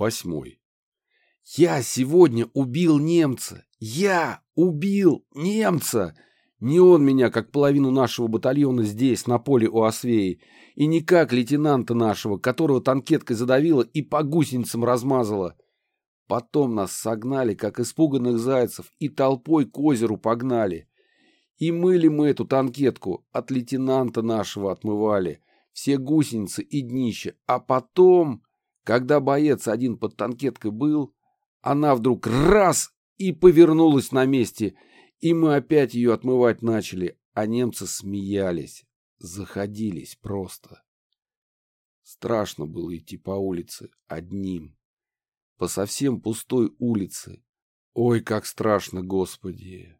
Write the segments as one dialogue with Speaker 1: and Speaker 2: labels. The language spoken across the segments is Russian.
Speaker 1: Восьмой. Я сегодня убил немца! Я убил немца! Не он меня, как половину нашего батальона здесь, на поле у Освеи, и не как лейтенанта нашего, которого танкеткой задавило и по гусеницам размазало. Потом нас согнали, как испуганных зайцев, и толпой к озеру погнали. И мыли мы эту танкетку, от лейтенанта нашего отмывали, все гусеницы и днище. А потом, когда боец один под танкеткой был, она вдруг раз и повернулась на месте, и мы опять ее отмывать начали, а немцы смеялись, заходились просто. Страшно было идти по улице одним по совсем пустой улице. Ой, как страшно, Господи!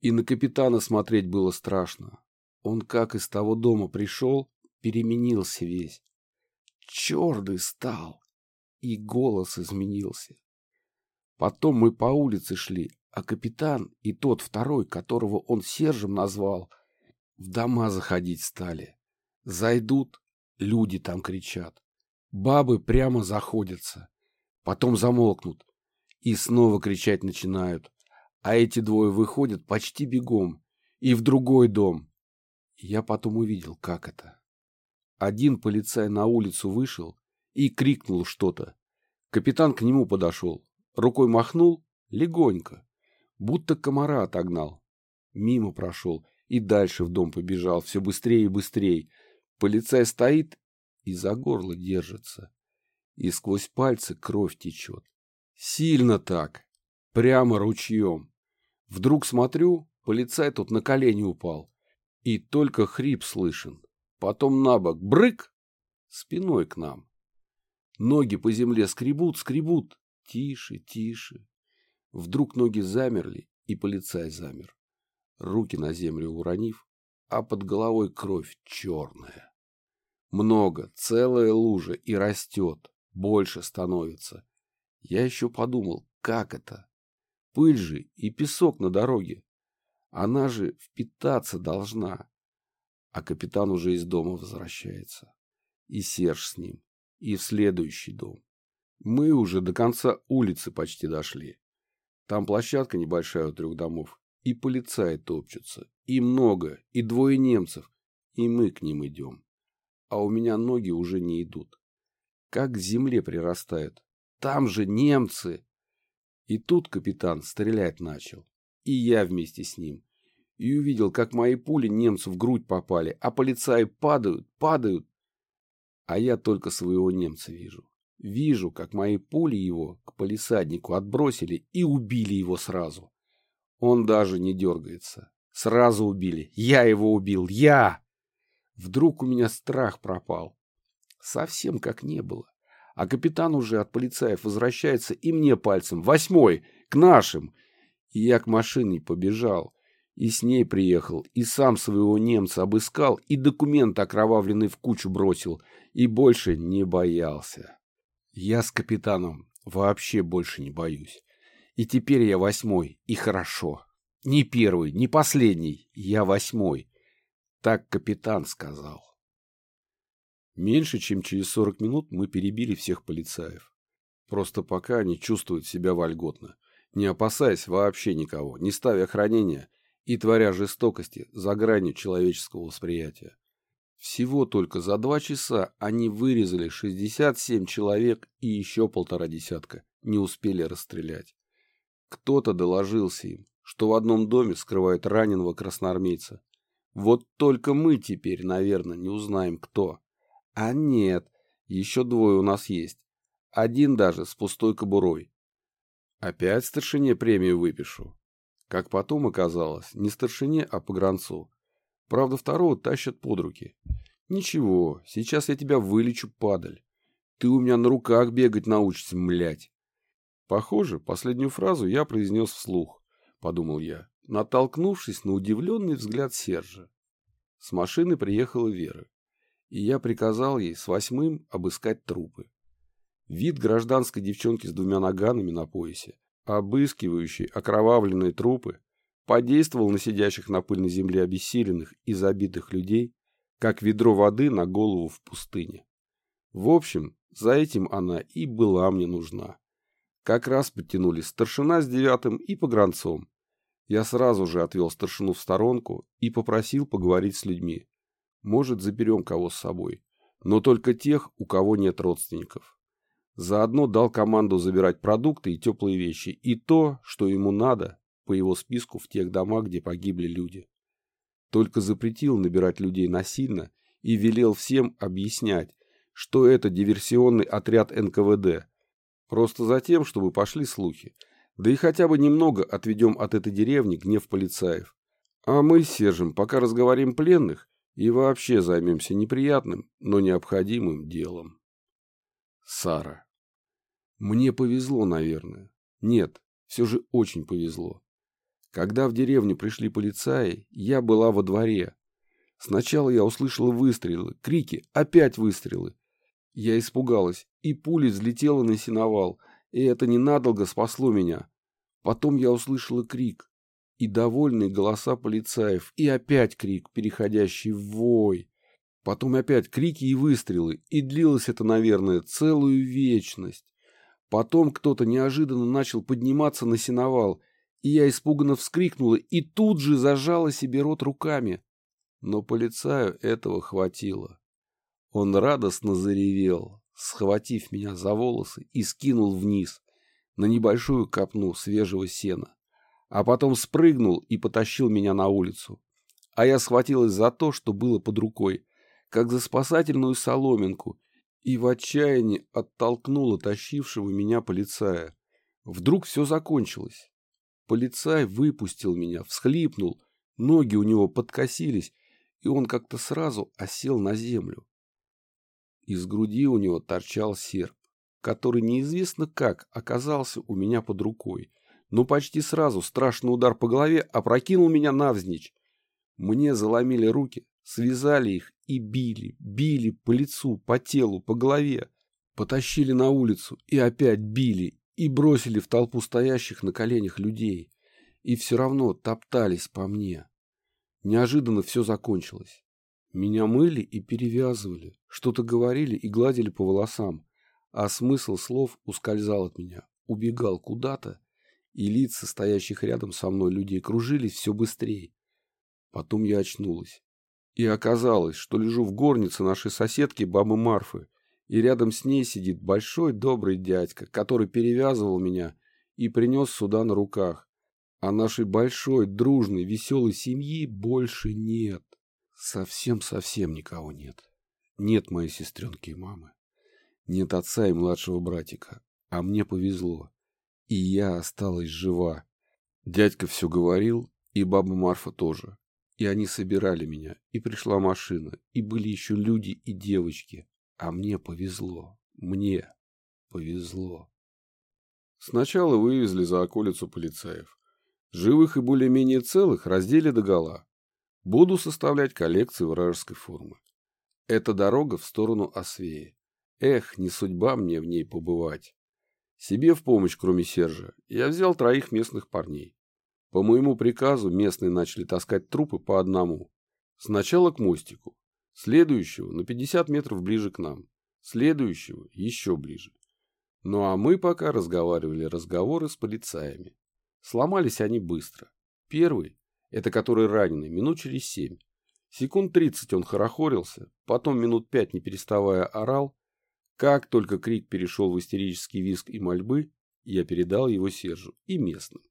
Speaker 1: И на капитана смотреть было страшно. Он как из того дома пришел, переменился весь. Черный стал, и голос изменился. Потом мы по улице шли, а капитан и тот второй, которого он Сержем назвал, в дома заходить стали. Зайдут, люди там кричат. Бабы прямо заходятся потом замолкнут и снова кричать начинают. А эти двое выходят почти бегом и в другой дом. Я потом увидел, как это. Один полицай на улицу вышел и крикнул что-то. Капитан к нему подошел, рукой махнул легонько, будто комара отогнал. Мимо прошел и дальше в дом побежал, все быстрее и быстрее. Полицай стоит и за горло держится и сквозь пальцы кровь течет. Сильно так, прямо ручьем. Вдруг смотрю, полицай тут на колени упал, и только хрип слышен. Потом на бок брык, спиной к нам. Ноги по земле скребут, скребут. Тише, тише. Вдруг ноги замерли, и полицай замер. Руки на землю уронив, а под головой кровь черная. Много, целая лужа, и растет больше становится. Я еще подумал, как это? Пыль же и песок на дороге. Она же впитаться должна. А капитан уже из дома возвращается. И Серж с ним. И в следующий дом. Мы уже до конца улицы почти дошли. Там площадка небольшая у трех домов. И полицаи топчутся. И много. И двое немцев. И мы к ним идем. А у меня ноги уже не идут как к земле прирастают. Там же немцы. И тут капитан стрелять начал. И я вместе с ним. И увидел, как мои пули немцу в грудь попали, а полицаи падают, падают. А я только своего немца вижу. Вижу, как мои пули его к полисаднику отбросили и убили его сразу. Он даже не дергается. Сразу убили. Я его убил. Я! Вдруг у меня страх пропал. Совсем как не было. А капитан уже от полицаев возвращается и мне пальцем. Восьмой! К нашим! И я к машине побежал. И с ней приехал, и сам своего немца обыскал, и документ окровавленный в кучу бросил, и больше не боялся. Я с капитаном вообще больше не боюсь. И теперь я восьмой, и хорошо. Не первый, не последний, я восьмой. Так капитан сказал. Меньше чем через 40 минут мы перебили всех полицаев. Просто пока они чувствуют себя вольготно, не опасаясь вообще никого, не ставя охранения и творя жестокости за гранью человеческого восприятия. Всего только за два часа они вырезали 67 человек и еще полтора десятка не успели расстрелять. Кто-то доложился им, что в одном доме скрывают раненого красноармейца. Вот только мы теперь, наверное, не узнаем, кто. А нет, еще двое у нас есть. Один даже с пустой кобурой. Опять старшине премию выпишу. Как потом оказалось, не старшине, а погранцу. Правда, второго тащат под руки. Ничего, сейчас я тебя вылечу, падаль. Ты у меня на руках бегать научишься, млять. Похоже, последнюю фразу я произнес вслух, подумал я, натолкнувшись на удивленный взгляд Сержа. С машины приехала Вера и я приказал ей с восьмым обыскать трупы. Вид гражданской девчонки с двумя наганами на поясе, обыскивающей окровавленные трупы, подействовал на сидящих на пыльной земле обессиленных и забитых людей, как ведро воды на голову в пустыне. В общем, За этим она и была мне нужна. Как раз подтянулись старшина с девятым и погранцом. Я сразу же отвел старшину в сторонку и попросил поговорить с людьми. Может, заберем кого с собой. Но только тех, у кого нет родственников. Заодно дал команду забирать продукты и теплые вещи, и то, что ему надо, по его списку в тех домах, где погибли люди. Только запретил набирать людей насильно и велел всем объяснять, что это диверсионный отряд НКВД. Просто за тем, чтобы пошли слухи. Да и хотя бы немного отведем от этой деревни гнев полицаев. А мы с Сержем пока разговорим пленных и вообще займемся неприятным, но необходимым делом. Сара. Мне повезло, наверное. Нет, все же очень повезло. Когда в деревню пришли полицаи, я была во дворе. Сначала я услышала выстрелы, крики, опять выстрелы. Я испугалась, и пуля взлетела на сеновал, и это ненадолго спасло меня. Потом я услышала крик, и довольные голоса полицаев, и опять крик, переходящий в вой. Потом опять крики и выстрелы, и длилось это, наверное, целую вечность. Потом кто-то неожиданно начал подниматься на сеновал, и я испуганно вскрикнула и тут же зажала себе рот руками. Но полицаю этого хватило. Он радостно заревел, схватив меня за волосы и скинул вниз, на небольшую копну свежего сена. А потом спрыгнул и потащил меня на улицу. А я схватилась за то, что было под рукой, как за спасательную соломинку, и в отчаянии оттолкнула тащившего меня полицая. Вдруг все закончилось. Полицай выпустил меня, всхлипнул, ноги у него подкосились, и он как-то сразу осел на землю. Из груди у него торчал серп, который неизвестно как оказался у меня под рукой, но почти сразу страшный удар по голове опрокинул меня навзничь. Мне заломили руки, связали их и били, били по лицу, по телу, по голове. Потащили на улицу и опять били, и бросили в толпу стоящих на коленях людей, и все равно топтались по мне. Неожиданно все закончилось. Меня мыли и перевязывали, что-то говорили и гладили по волосам, а смысл слов ускользал от меня, убегал куда-то, и лица стоящих рядом со мной людей кружились все быстрее. Потом я очнулась. И оказалось, что лежу в горнице нашей соседки бабы Марфы, и рядом с ней сидит большой добрый дядька, который перевязывал меня и принес сюда на руках. А нашей большой, дружной, веселой семьи больше нет. Совсем-совсем никого нет. Нет моей сестренки и мамы. Нет отца и младшего братика. А мне повезло. И я осталась жива. Дядька все говорил, и баба Марфа тоже. И они собирали меня, и пришла машина, и были еще люди и девочки. А мне повезло. Мне повезло. Сначала вывезли за околицу полицаев. Живых и более-менее целых раздели догола. Буду составлять коллекции вражеской формы. Это дорога в сторону Освеи. Эх, не судьба мне в ней побывать. Себе в помощь, кроме Сержа, я взял троих местных парней. По моему приказу местные начали таскать трупы по одному. Сначала к мостику, следующего на 50 метров ближе к нам, следующего еще ближе. Ну а мы пока разговаривали разговоры с полицаями. Сломались они быстро. Первый, это который раненый, минут через семь. Секунд тридцать он хорохорился, потом минут пять не переставая орал. Как только крик перешел в истерический визг и мольбы, я передал его Сержу и местным,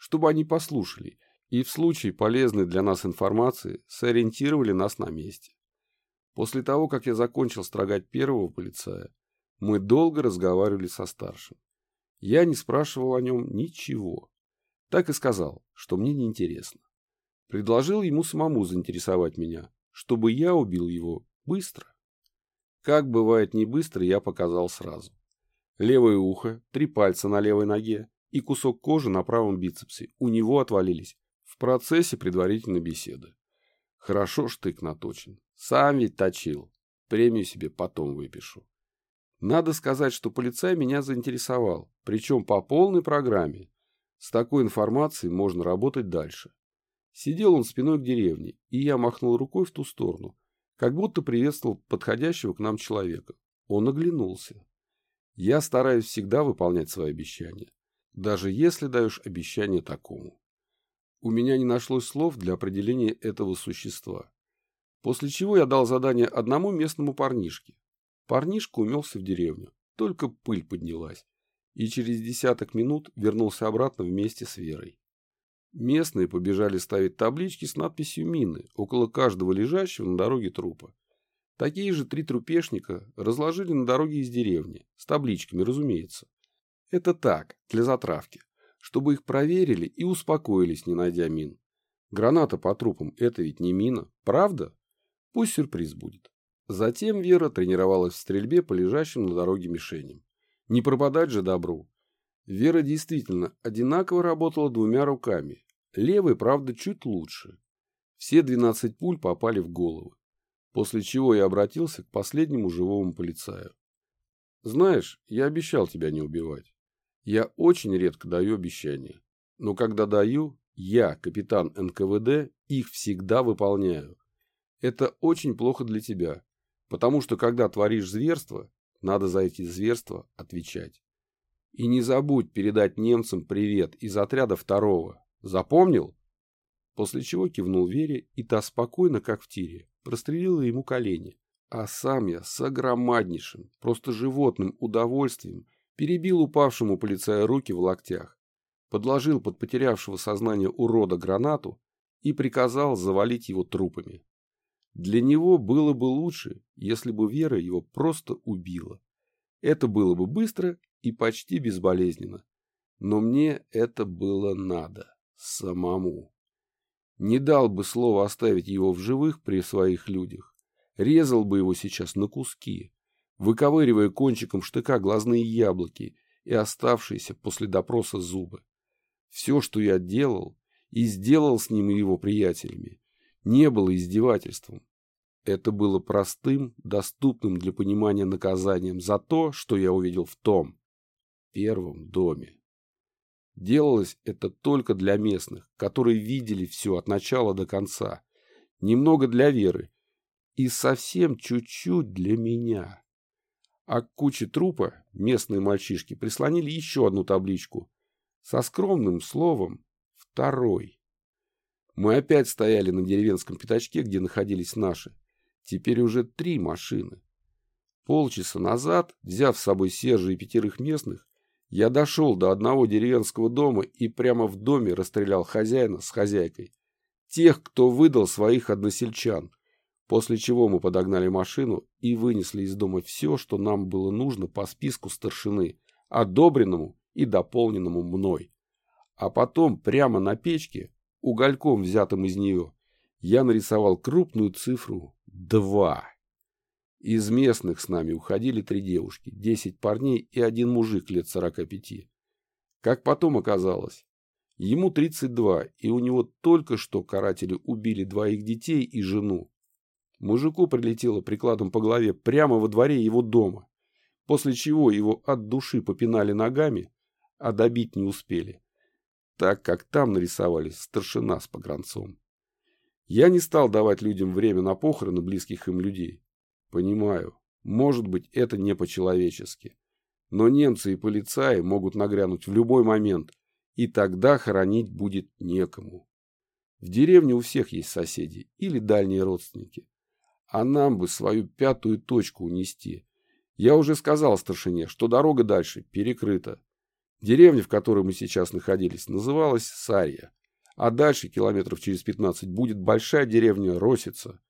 Speaker 1: чтобы они послушали и в случае полезной для нас информации сориентировали нас на месте. После того, как я закончил строгать первого полицая, мы долго разговаривали со старшим. Я не спрашивал о нем ничего. Так и сказал, что мне неинтересно. Предложил ему самому заинтересовать меня, чтобы я убил его быстро. Как бывает не быстро, я показал сразу. Левое ухо, три пальца на левой ноге и кусок кожи на правом бицепсе у него отвалились в процессе предварительной беседы. Хорошо штык наточен. Сам ведь точил. Премию себе потом выпишу. Надо сказать, что полицай меня заинтересовал, причем по полной программе. С такой информацией можно работать дальше. Сидел он спиной к деревне, и я махнул рукой в ту сторону, как будто приветствовал подходящего к нам человека. Он оглянулся. Я стараюсь всегда выполнять свои обещания, даже если даешь обещание такому. У меня не нашлось слов для определения этого существа. После чего я дал задание одному местному парнишке. Парнишка умелся в деревню, только пыль поднялась, и через десяток минут вернулся обратно вместе с Верой. Местные побежали ставить таблички с надписью «Мины» около каждого лежащего на дороге трупа. Такие же три трупешника разложили на дороге из деревни, с табличками, разумеется. Это так, для затравки, чтобы их проверили и успокоились, не найдя мин. Граната по трупам – это ведь не мина, правда? Пусть сюрприз будет. Затем Вера тренировалась в стрельбе по лежащим на дороге мишеням. Не пропадать же добру. Вера действительно одинаково работала двумя руками. Левой, правда, чуть лучше. Все 12 пуль попали в головы. После чего я обратился к последнему живому полицаю. Знаешь, я обещал тебя не убивать. Я очень редко даю обещания. Но когда даю, я, капитан НКВД, их всегда выполняю. Это очень плохо для тебя, потому что когда творишь зверство, надо за эти зверства отвечать. И не забудь передать немцам привет из отряда второго. Запомнил? После чего кивнул Вере, и та спокойно, как в тире, прострелила ему колени. А сам я с огромнейшим, просто животным удовольствием перебил упавшему полицая руки в локтях, подложил под потерявшего сознание урода гранату и приказал завалить его трупами. Для него было бы лучше, если бы Вера его просто убила. Это было бы быстро и почти безболезненно. Но мне это было надо. Самому. Не дал бы слова оставить его в живых при своих людях. Резал бы его сейчас на куски, выковыривая кончиком штыка глазные яблоки и оставшиеся после допроса зубы. Все, что я делал и сделал с ним и его приятелями, не было издевательством. Это было простым, доступным для понимания наказанием за то, что я увидел в том первом доме. Делалось это только для местных, которые видели все от начала до конца. Немного для Веры и совсем чуть-чуть для меня. А к куче трупа местные мальчишки прислонили еще одну табличку со скромным словом «второй». Мы опять стояли на деревенском пятачке, где находились наши. Теперь уже три машины. Полчаса назад, взяв с собой Сержа и пятерых местных, я дошел до одного деревенского дома и прямо в доме расстрелял хозяина с хозяйкой. Тех, кто выдал своих односельчан. После чего мы подогнали машину и вынесли из дома все, что нам было нужно по списку старшины, одобренному и дополненному мной. А потом прямо на печке, угольком взятым из нее, я нарисовал крупную цифру Два. Из местных с нами уходили три девушки, десять парней и один мужик лет сорока пяти. Как потом оказалось, ему тридцать два, и у него только что каратели убили двоих детей и жену. Мужику прилетело прикладом по голове прямо во дворе его дома, после чего его от души попинали ногами, а добить не успели, так как там нарисовались старшина с погранцом. Я не стал давать людям время на похороны близких им людей. Понимаю, может быть, это не по-человечески. Но немцы и полицаи могут нагрянуть в любой момент, и тогда хоронить будет некому. В деревне у всех есть соседи или дальние родственники. А нам бы свою пятую точку унести. Я уже сказал старшине, что дорога дальше перекрыта. Деревня, в которой мы сейчас находились, называлась Сарья. А дальше, километров через 15, будет большая деревня Росица.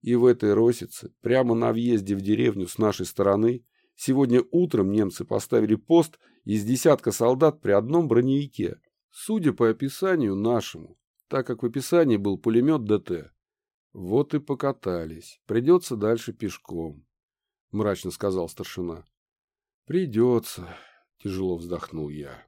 Speaker 1: И в этой Росице, прямо на въезде в деревню с нашей стороны, сегодня утром немцы поставили пост из десятка солдат при одном броневике. Судя по описанию нашему, так как в описании был пулемет ДТ. Вот и покатались. Придется дальше пешком, мрачно сказал старшина. Придется, тяжело вздохнул я.